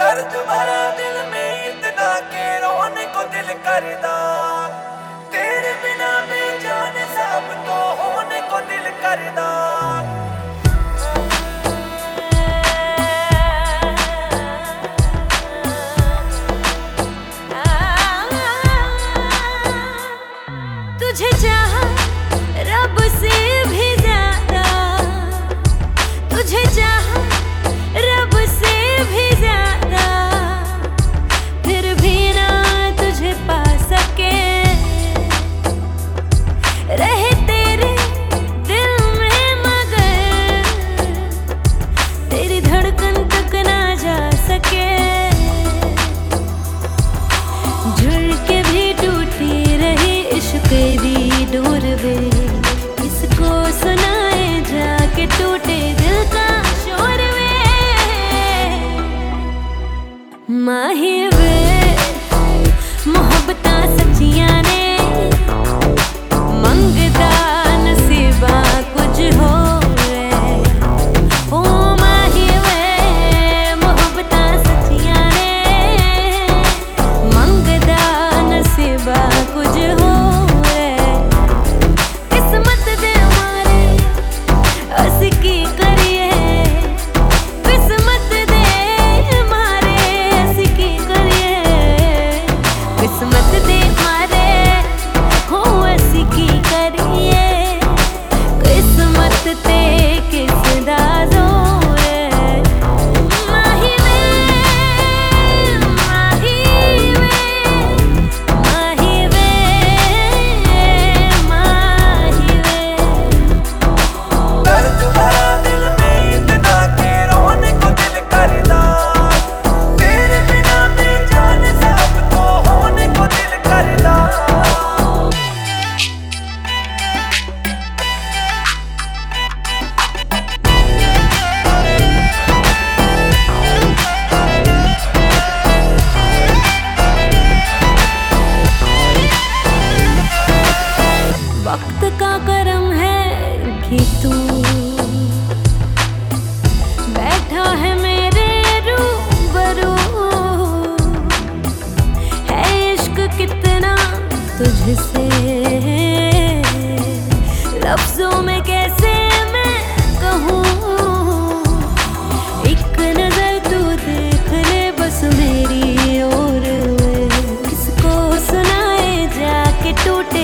दर्द भरा दिल में इतना के रोने को दिल करदा तेरे बिना बेजान सब तो होने को दिल करदा तुझे चाह रब से ी दूरवे लफ्जों में कैसे मैं कहूँ? एक नज़र तू देख ले बस मेरी और किसको सुनाए जाके टूटे